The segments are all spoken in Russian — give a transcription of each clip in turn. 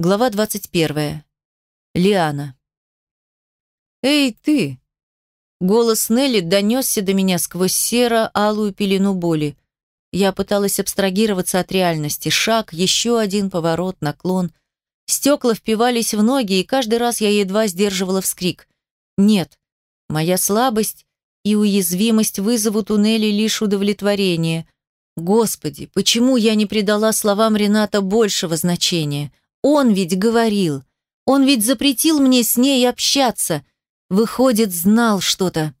Глава 21. Лиана. «Эй, ты!» Голос Нелли донесся до меня сквозь серо-алую пелену боли. Я пыталась абстрагироваться от реальности. Шаг, еще один поворот, наклон. Стекла впивались в ноги, и каждый раз я едва сдерживала вскрик. «Нет, моя слабость и уязвимость вызовут у Нелли лишь удовлетворение. Господи, почему я не придала словам Рената большего значения? Он ведь говорил. Он ведь запретил мне с ней общаться. Выходит, знал что-то.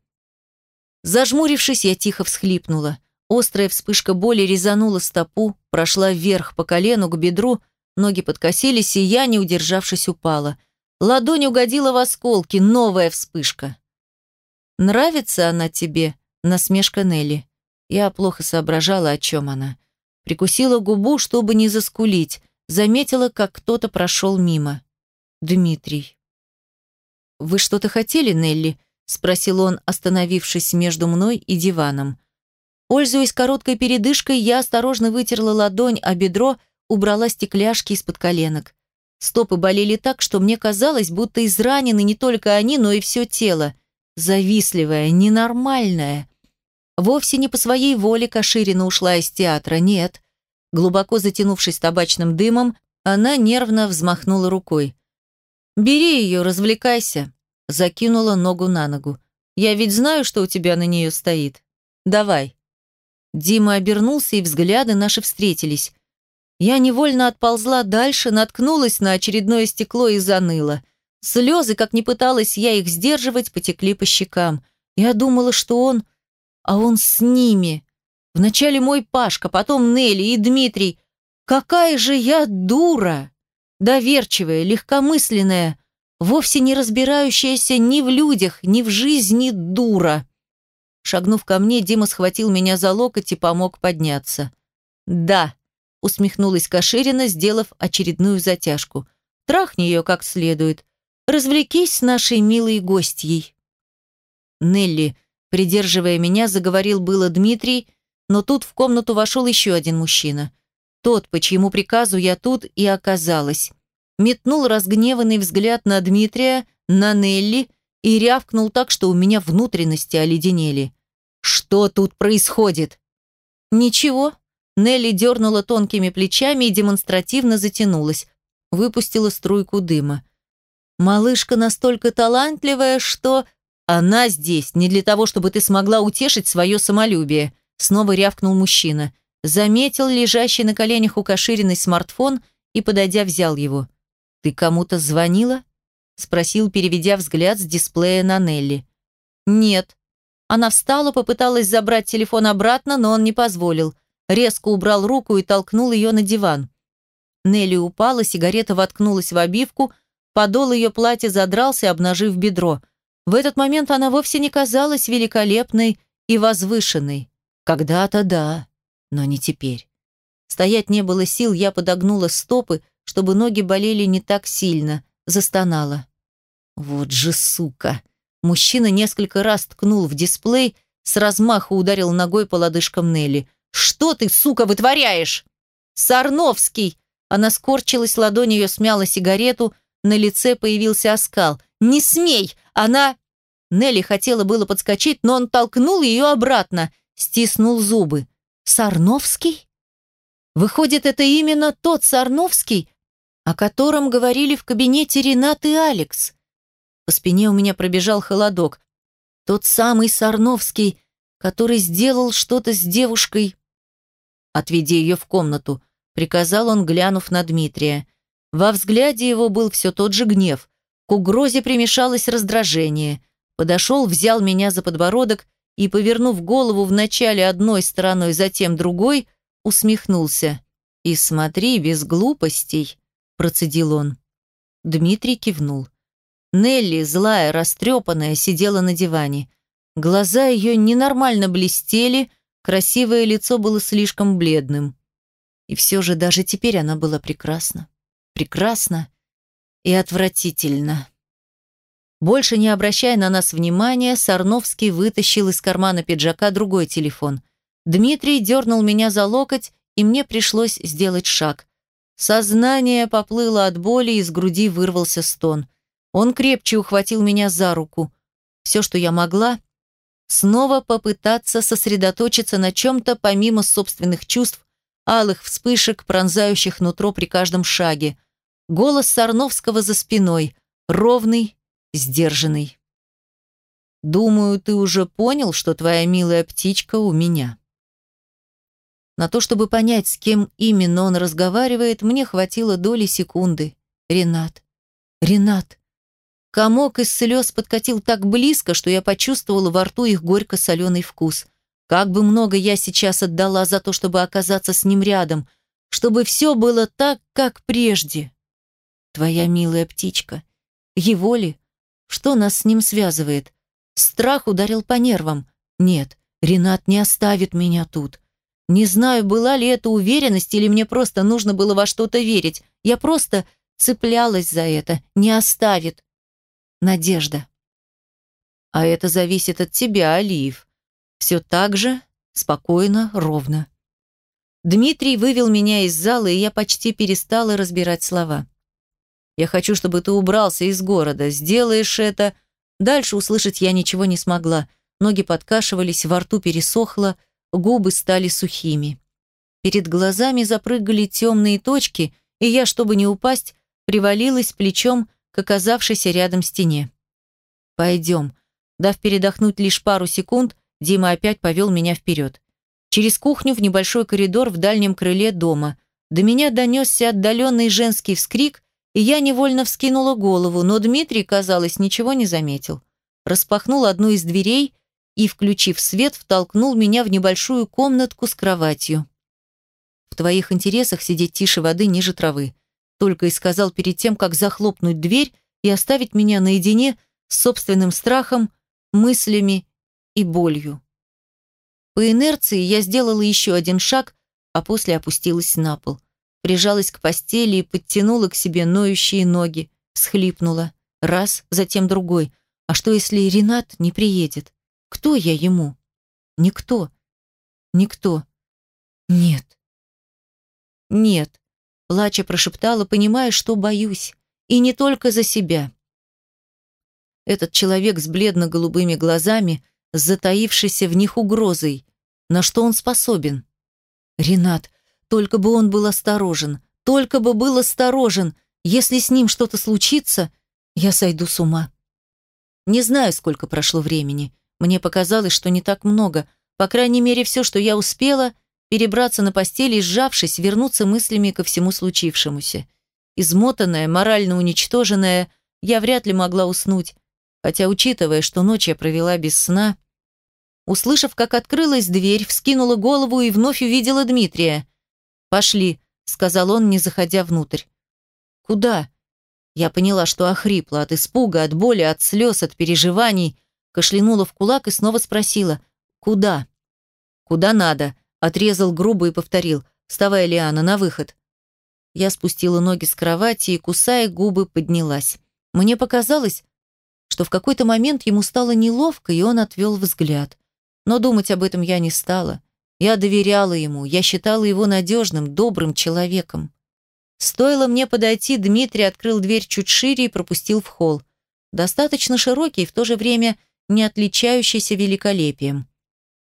Зажмурившись, я тихо всхлипнула. Острая вспышка боли резанула стопу, прошла вверх по колену к бедру, ноги подкосились, и я, не удержавшись, упала. Ладонь угодила в осколки, новая вспышка. «Нравится она тебе?» – насмешка Нелли. Я плохо соображала, о чем она. Прикусила губу, чтобы не заскулить. Заметила, как кто-то прошел мимо. Дмитрий. «Вы что-то хотели, Нелли?» – спросил он, остановившись между мной и диваном. Пользуясь короткой передышкой, я осторожно вытерла ладонь, а бедро убрала стекляшки из-под коленок. Стопы болели так, что мне казалось, будто изранены не только они, но и все тело. Завистливая, ненормальная. Вовсе не по своей воле Каширина ушла из театра, нет. Глубоко затянувшись табачным дымом, она нервно взмахнула рукой. «Бери ее, развлекайся», – закинула ногу на ногу. «Я ведь знаю, что у тебя на нее стоит. Давай». Дима обернулся, и взгляды наши встретились. Я невольно отползла дальше, наткнулась на очередное стекло и заныла. Слезы, как ни пыталась я их сдерживать, потекли по щекам. Я думала, что он а он с ними. Вначале мой Пашка, потом Нелли и Дмитрий. Какая же я дура! Доверчивая, легкомысленная, вовсе не разбирающаяся ни в людях, ни в жизни дура. Шагнув ко мне, Дима схватил меня за локоть и помог подняться. «Да», — усмехнулась Каширина, сделав очередную затяжку. «Трахни ее как следует. Развлекись с нашей милой гостьей». Нелли, Придерживая меня, заговорил было Дмитрий, но тут в комнату вошел еще один мужчина. Тот, по чьему приказу я тут и оказалась. Метнул разгневанный взгляд на Дмитрия, на Нелли и рявкнул так, что у меня внутренности оледенели. «Что тут происходит?» «Ничего». Нелли дернула тонкими плечами и демонстративно затянулась. Выпустила струйку дыма. «Малышка настолько талантливая, что...» «Она здесь не для того, чтобы ты смогла утешить свое самолюбие», снова рявкнул мужчина. Заметил лежащий на коленях у Кашириной смартфон и, подойдя, взял его. «Ты кому-то звонила?» спросил, переведя взгляд с дисплея на Нелли. «Нет». Она встала, попыталась забрать телефон обратно, но он не позволил. Резко убрал руку и толкнул ее на диван. Нелли упала, сигарета воткнулась в обивку, подол ее платья задрался, обнажив бедро. В этот момент она вовсе не казалась великолепной и возвышенной. Когда-то да, но не теперь. Стоять не было сил, я подогнула стопы, чтобы ноги болели не так сильно, застонала. Вот же сука! Мужчина несколько раз ткнул в дисплей, с размаху ударил ногой по лодыжкам Нелли. «Что ты, сука, вытворяешь?» «Сарновский!» Она скорчилась, ладонь ее смяла сигарету, на лице появился оскал. «Не смей! Она...» Нелли хотела было подскочить, но он толкнул ее обратно, стиснул зубы. «Сарновский?» Выходит, это именно тот Сарновский, о котором говорили в кабинете Ренат и Алекс. По спине у меня пробежал холодок. Тот самый Сарновский, который сделал что-то с девушкой. «Отведи ее в комнату», — приказал он, глянув на Дмитрия. Во взгляде его был все тот же гнев. К угрозе примешалось раздражение. Подошел, взял меня за подбородок и, повернув голову вначале одной стороной, затем другой, усмехнулся. «И смотри, без глупостей», – процедил он. Дмитрий кивнул. Нелли, злая, растрепанная, сидела на диване. Глаза ее ненормально блестели, красивое лицо было слишком бледным. И все же даже теперь она была прекрасна. Прекрасна и отвратительно. Больше не обращая на нас внимания, Сарновский вытащил из кармана пиджака другой телефон. Дмитрий дернул меня за локоть, и мне пришлось сделать шаг. Сознание поплыло от боли, из груди вырвался стон. Он крепче ухватил меня за руку. Все, что я могла, снова попытаться сосредоточиться на чем-то помимо собственных чувств, алых вспышек, пронзающих нутро при каждом шаге. Голос Сарновского за спиной, ровный, сдержанный. «Думаю, ты уже понял, что твоя милая птичка у меня». На то, чтобы понять, с кем именно он разговаривает, мне хватило доли секунды. Ренат. Ренат. Комок из слез подкатил так близко, что я почувствовала во рту их горько-соленый вкус. Как бы много я сейчас отдала за то, чтобы оказаться с ним рядом, чтобы все было так, как прежде. Твоя милая птичка. Его ли? Что нас с ним связывает? Страх ударил по нервам. Нет, Ренат не оставит меня тут. Не знаю, была ли это уверенность или мне просто нужно было во что-то верить. Я просто цеплялась за это. Не оставит. Надежда. А это зависит от тебя, Алиев. Все так же, спокойно, ровно. Дмитрий вывел меня из зала, и я почти перестала разбирать слова. Я хочу, чтобы ты убрался из города. Сделаешь это... Дальше услышать я ничего не смогла. Ноги подкашивались, во рту пересохло, губы стали сухими. Перед глазами запрыгали темные точки, и я, чтобы не упасть, привалилась плечом к оказавшейся рядом стене. «Пойдем». Дав передохнуть лишь пару секунд, Дима опять повел меня вперед. Через кухню в небольшой коридор в дальнем крыле дома. До меня донесся отдаленный женский вскрик, и я невольно вскинула голову, но Дмитрий, казалось, ничего не заметил. Распахнул одну из дверей и, включив свет, втолкнул меня в небольшую комнатку с кроватью. «В твоих интересах сидеть тише воды ниже травы», только и сказал перед тем, как захлопнуть дверь и оставить меня наедине с собственным страхом, мыслями и болью. По инерции я сделала еще один шаг, а после опустилась на пол. Прижалась к постели и подтянула к себе ноющие ноги, всхлипнула. Раз, затем другой. А что, если Ренат не приедет? Кто я ему? Никто. Никто. Нет. Нет. Плача прошептала, понимая, что боюсь. И не только за себя. Этот человек с бледно-голубыми глазами, с затаившейся в них угрозой. На что он способен? Ренат, только бы он был осторожен. Только бы был осторожен. Если с ним что-то случится, я сойду с ума. Не знаю, сколько прошло времени. Мне показалось, что не так много. По крайней мере, все, что я успела, перебраться на постели и, сжавшись, вернуться мыслями ко всему случившемуся. Измотанная, морально уничтоженная, я вряд ли могла уснуть, хотя, учитывая, что ночь я провела без сна, услышав, как открылась дверь, вскинула голову и вновь увидела Дмитрия. «Пошли», — сказал он, не заходя внутрь. «Куда?» Я поняла, что охрипла от испуга, от боли, от слез, от переживаний, кашлянула в кулак и снова спросила «Куда?» «Куда надо?» Отрезал грубо и повторил «Вставай, Лиана, на выход». Я спустила ноги с кровати и, кусая губы, поднялась. Мне показалось, что в какой-то момент ему стало неловко, и он отвел взгляд. Но думать об этом я не стала. Я доверяла ему, я считала его надежным, добрым человеком. Стоило мне подойти, Дмитрий открыл дверь чуть шире и пропустил в холл. Достаточно широкий, в то же время не отличающийся великолепием.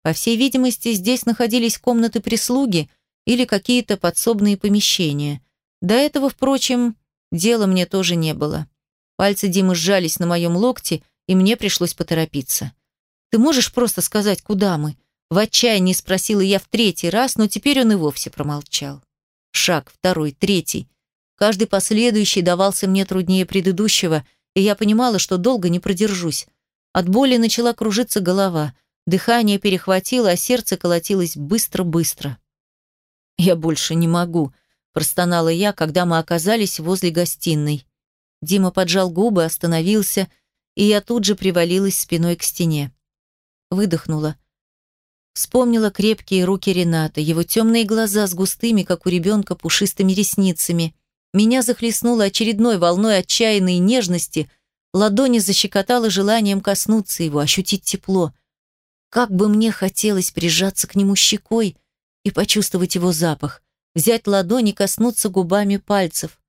По всей видимости, здесь находились комнаты прислуги или какие-то подсобные помещения. До этого, впрочем, дела мне тоже не было. Пальцы Димы сжались на моем локте, и мне пришлось поторопиться. «Ты можешь просто сказать, куда мы?» В отчаянии спросила я в третий раз, но теперь он и вовсе промолчал. Шаг, второй, третий. Каждый последующий давался мне труднее предыдущего, и я понимала, что долго не продержусь. От боли начала кружиться голова. Дыхание перехватило, а сердце колотилось быстро-быстро. «Я больше не могу», – простонала я, когда мы оказались возле гостиной. Дима поджал губы, остановился, и я тут же привалилась спиной к стене. Выдохнула. Вспомнила крепкие руки Рената, его темные глаза с густыми, как у ребенка, пушистыми ресницами. Меня захлестнуло очередной волной отчаянной нежности, ладони защекотало желанием коснуться его, ощутить тепло – как бы мне хотелось прижаться к нему щекой и почувствовать его запах, взять ладони и коснуться губами пальцев.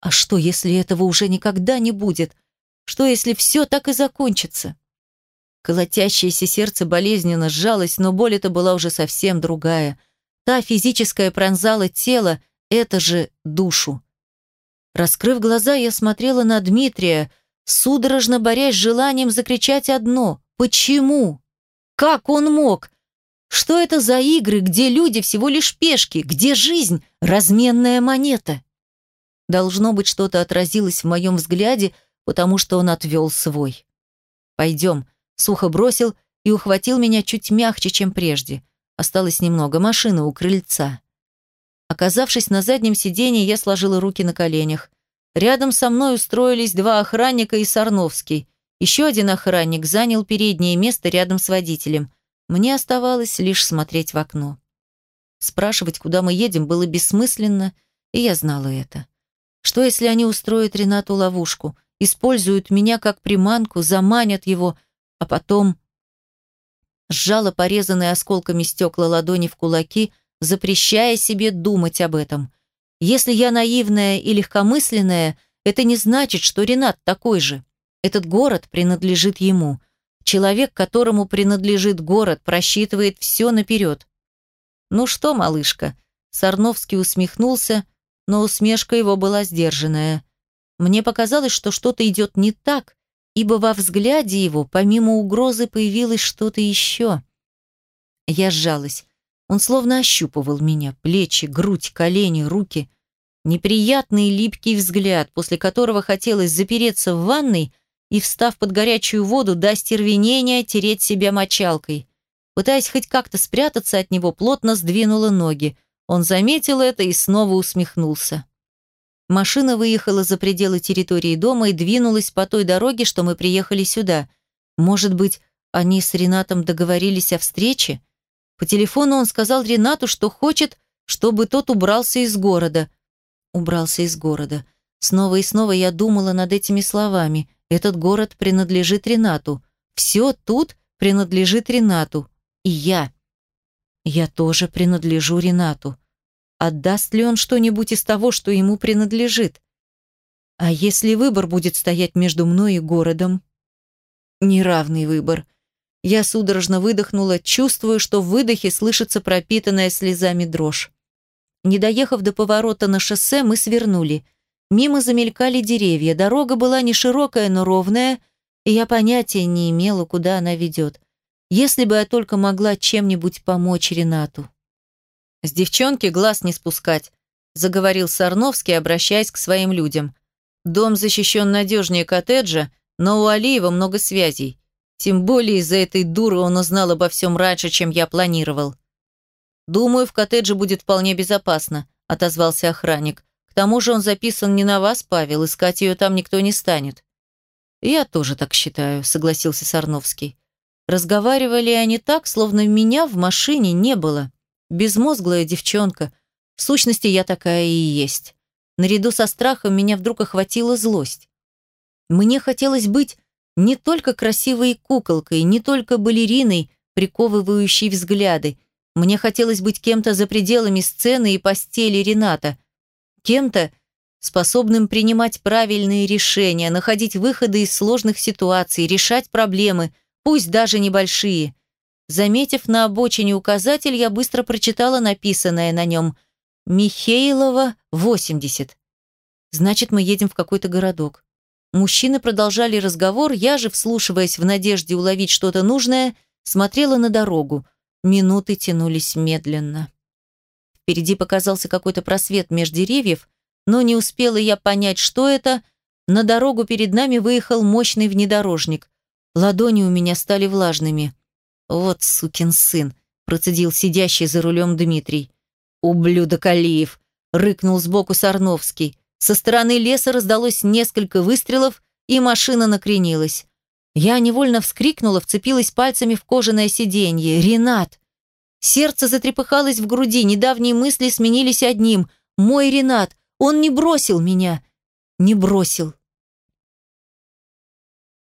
А что, если этого уже никогда не будет? Что, если все так и закончится? Колотящееся сердце болезненно сжалось, но боль эта была уже совсем другая. Та физическая пронзала тело, это же душу. Раскрыв глаза, я смотрела на Дмитрия, судорожно борясь с желанием закричать одно «Почему?». Как он мог? Что это за игры, где люди всего лишь пешки, где жизнь – разменная монета? Должно быть, что-то отразилось в моем взгляде, потому что он отвел свой. «Пойдем», – сухо бросил и ухватил меня чуть мягче, чем прежде. Осталось немного, машина у крыльца. Оказавшись на заднем сиденье, я сложила руки на коленях. Рядом со мной устроились два охранника и Сарновский. Еще один охранник занял переднее место рядом с водителем. Мне оставалось лишь смотреть в окно. Спрашивать, куда мы едем, было бессмысленно, и я знала это. Что, если они устроят Ренату ловушку, используют меня как приманку, заманят его, а потом... Сжала порезанные осколками стекла ладони в кулаки, запрещая себе думать об этом. Если я наивная и легкомысленная, это не значит, что Ренат такой же. Этот город принадлежит ему. Человек, которому принадлежит город, просчитывает все наперед. «Ну что, малышка?» Сарновский усмехнулся, но усмешка его была сдержанная. Мне показалось, что что-то идет не так, ибо во взгляде его, помимо угрозы, появилось что-то еще. Я сжалась. Он словно ощупывал меня, плечи, грудь, колени, руки. Неприятный липкий взгляд, после которого хотелось запереться в ванной и, встав под горячую воду, до стервенения тереть себя мочалкой. Пытаясь хоть как-то спрятаться от него, плотно сдвинула ноги. Он заметил это и снова усмехнулся. Машина выехала за пределы территории дома и двинулась по той дороге, что мы приехали сюда. Может быть, они с Ренатом договорились о встрече? По телефону он сказал Ренату, что хочет, чтобы тот убрался из города. Убрался из города. Снова и снова я думала над этими словами. Этот город принадлежит Ренату. Все тут принадлежит Ренату. И я. Я тоже принадлежу Ренату. Отдаст ли он что-нибудь из того, что ему принадлежит? А если выбор будет стоять между мной и городом? Неравный выбор. Я судорожно выдохнула, чувствуя, что в выдохе слышится пропитанная слезами дрожь. Не доехав до поворота на шоссе, мы свернули. Мимо замелькали деревья, дорога была не широкая, но ровная, и я понятия не имела, куда она ведет. Если бы я только могла чем-нибудь помочь Ренату. «С девчонки глаз не спускать», – заговорил Сарновский, обращаясь к своим людям. «Дом защищен надежнее коттеджа, но у Алиева много связей. Тем более из-за этой дуры он узнал обо всем раньше, чем я планировал». «Думаю, в коттедже будет вполне безопасно», – отозвался охранник. К тому же он записан не на вас, Павел, искать ее там никто не станет. Я тоже так считаю, согласился Сарновский. Разговаривали они так, словно меня в машине не было. Безмозглая девчонка. В сущности, я такая и есть. Наряду со страхом меня вдруг охватила злость. Мне хотелось быть не только красивой куколкой, не только балериной, приковывающей взгляды. Мне хотелось быть кем-то за пределами сцены и постели Рената, кем-то, способным принимать правильные решения, находить выходы из сложных ситуаций, решать проблемы, пусть даже небольшие. Заметив на обочине указатель, я быстро прочитала написанное на нем «Михейлова, 80». Значит, мы едем в какой-то городок. Мужчины продолжали разговор, я же, вслушиваясь в надежде уловить что-то нужное, смотрела на дорогу. Минуты тянулись медленно. Впереди показался какой-то просвет меж деревьев, но не успела я понять, что это. На дорогу перед нами выехал мощный внедорожник. Ладони у меня стали влажными. «Вот сукин сын», – процедил сидящий за рулем Дмитрий. «Ублюдок Алиев», – рыкнул сбоку Сарновский. Со стороны леса раздалось несколько выстрелов, и машина накренилась. Я невольно вскрикнула, вцепилась пальцами в кожаное сиденье. «Ренат!» Сердце затрепыхалось в груди, недавние мысли сменились одним. «Мой Ренат! Он не бросил меня!» «Не бросил!»